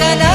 tanah